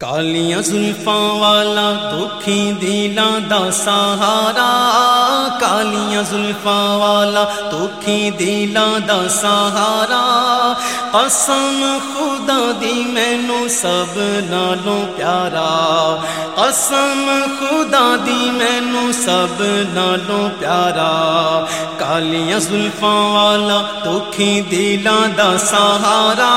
کالیاں زلفاں والا دکھی دلاں دا سہارا کالیاں زلفاں والا دکھی دلاں دا سہارا قسم خدا دی مینو سب نالوں پیارا قسم خدا دی مینو سب نالوں پیارا کالیاں زلفاں والا دکھی دلاں دا سہارا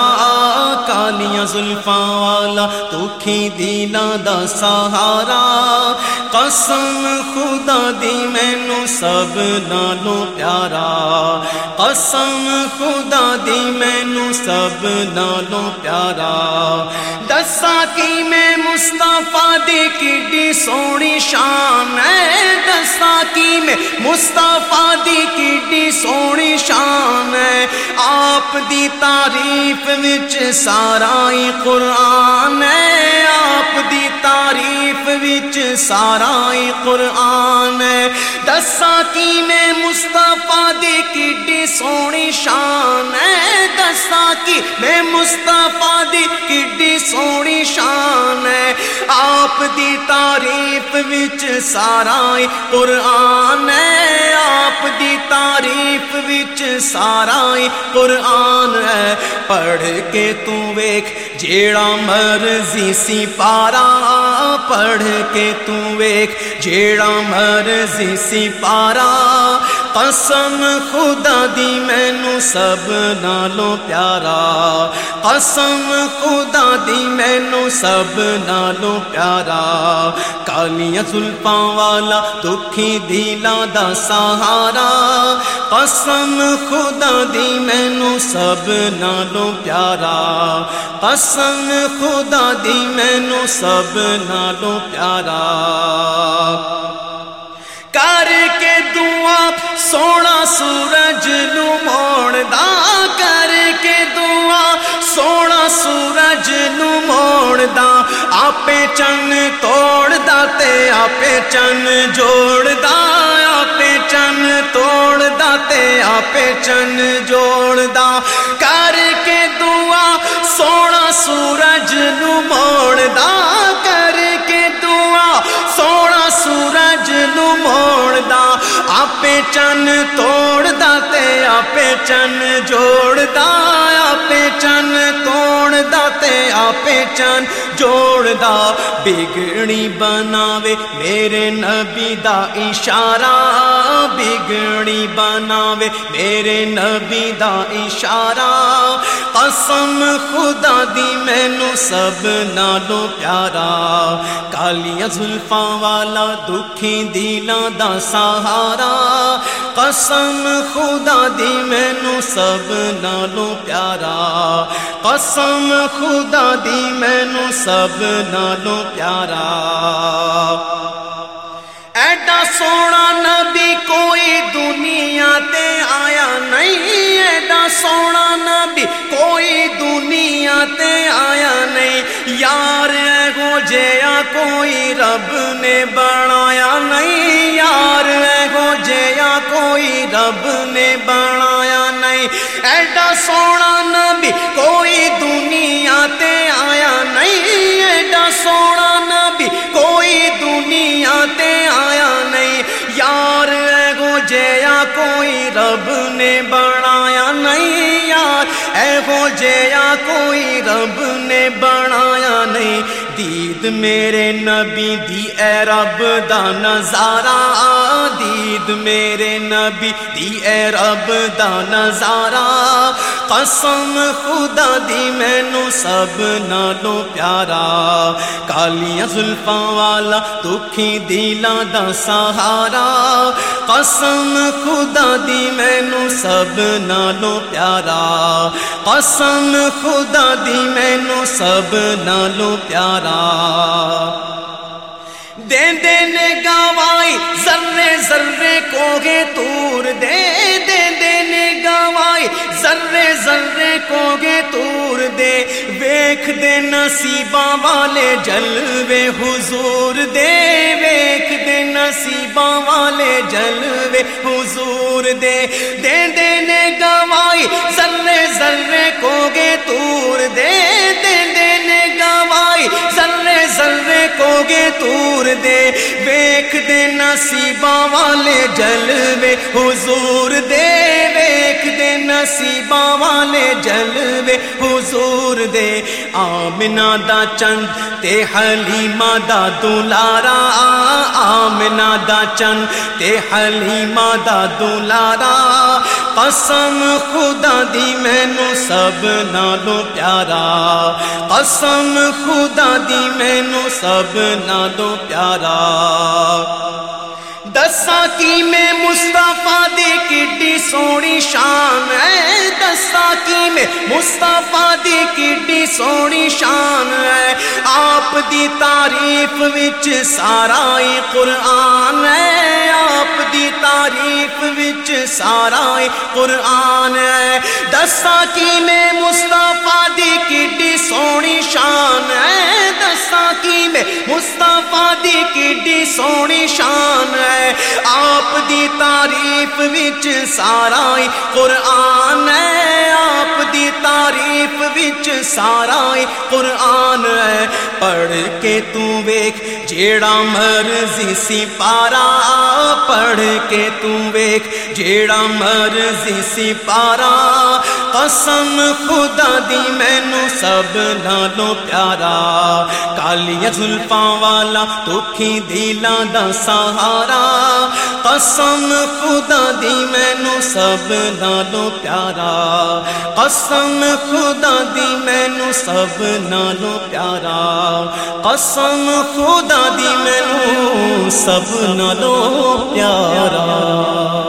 کالیاں زلفاں والا دکھی دینا دا سہارا، قسم خدا دی مینو سب نالو پیارا۔ قسم خدا دی مینو سب نالو پیارا۔ دسا کی میں مستفا دی کی سونی شان ہے۔ دسا کی میں مستفا دی کی سونی شان ہے۔ آپ دی تعریف وچ سارا ہی قرآن ہے۔ سارا قرآن دسا کی میں مصطفیٰ دی کڈی سونی شان ہے۔ دسا کی میں مصطفیٰ دی کڈی سونی شان ہے۔ آپ دی تعریف وچ سارا قرآن ہے۔ آپ دی تعریف وچ سارا قرآن ہے۔ پڑھ کے تو ویکھ، جیڑا مرضی سی پارا پڑھ کے تو ویکھ جیڑا مرضی سی پارا قسم خدا دی، مینو سب نالوں پیارا۔ قسم خدا دی، مینو سب نالوں پیارا۔ کالیاں زلفاں والا، دکھی دلا دا سہارا۔ قسم خدا دی، مینو سب نالوں پیارا۔ قسم خدا دی، مینو سب نالوں پیارا۔ کر کے دعا سونا سورج نوڑ دا کر کے دعا سونا سورج نوڑ دا آپ چن توڑ دا تے آپ چن جوڑ دا آپ چن توڑ دا تے آپے چن جوڑ دا آپے چن توڑ دا تے آپے چن جوڑ دا چن توڑ دا تے آپے چن جوڑ بگڑی بناوے میرے نبی دا اشارہ بگڑی بناوے قسم خدا دی، مینو سب نالو پیارا۔ کالیاں زلفاں والا، دکھی دلاں دا سہارا۔ قسم خدا دی، مینو سب نالو پیارا۔ قسم خدا دی، مینو سب نالو پیارا۔ سونا نبی کوئی دنیا تے آیا نہیں۔ یار ہو جیا کوئی رب نے بنایا۔ ایگو جیا کوئی رب نے بنایا نہیں۔ دید میرے نبی دی، اے رب دا نظارہ۔ دید میرے نبی دی، اے رب دا نظارہ۔ قسم خدا دی، مینو سب نالو پیارا۔ کالیاں زلفاں والا، دکھی دلا دا سہارا۔ قسم خدا دی مینو سب نالو پیارا۔ قسم خدا دی مینو سب نالو پیارا۔ دے دے گوائی ذرے ذرے کو گے تور۔ دے دے دے گوائی ذرے ذرے کو گے تور۔ دے ویکھ دے نصیباں والے جلوے حضور۔ دے دے نصیباں والے جلوے حضور دے۔ دے دے نے گوائی ذرے ذرے کو گے تور دے۔ دے دے نے گوائی ذرے نور دے۔ ویکھ دے نصیبہ والے جلوے حضور دے۔ ویکھ دے نصیبہ والے جلوے حضور دے۔ آمنا دا چند تے حلیمہ دا دولارا آمنا دا چند تے حلیمہ دا دولارا قسم خدا دی مینو سب نالو پیارا۔ قسم خدا دی مینو سب نالو پیارا۔ دسا کی میں مصطفیٰ دی کڈی سونی شان ہے۔ مصطفیٰ دی کڈی سونی شان ہے۔ آپ دی تعریف وچ سارا ہی قرآن ہے۔ آپ دی تعریف وچ سارا ہی قرآن ہے۔ دسا کی میں مصطفیٰ دی کڈی سونی شان ہے۔ دسا کی میں مصطفیٰ دی کڈی سونی شان ہے۔ آپ دی تعریف وچ سارا قرآن ہے آپ دی تعریف وچ سارا قرآن ہے۔ پڑھ کے تو ویکھ جیڑا مرضی سی پارا پڑھ کے تو ویکھ جیڑا مرضی سی پارا قسم خدا دی، مینو سب نالو پیارا۔ کالیاں زلفاں والا دکھی دلاں دا سہارا۔ قسم خدا دی، مینو سب نالو پیارا۔ قسم خدا دی مینو سب نالو پیارا قسم خدا دی مینو سب نالو پیارا۔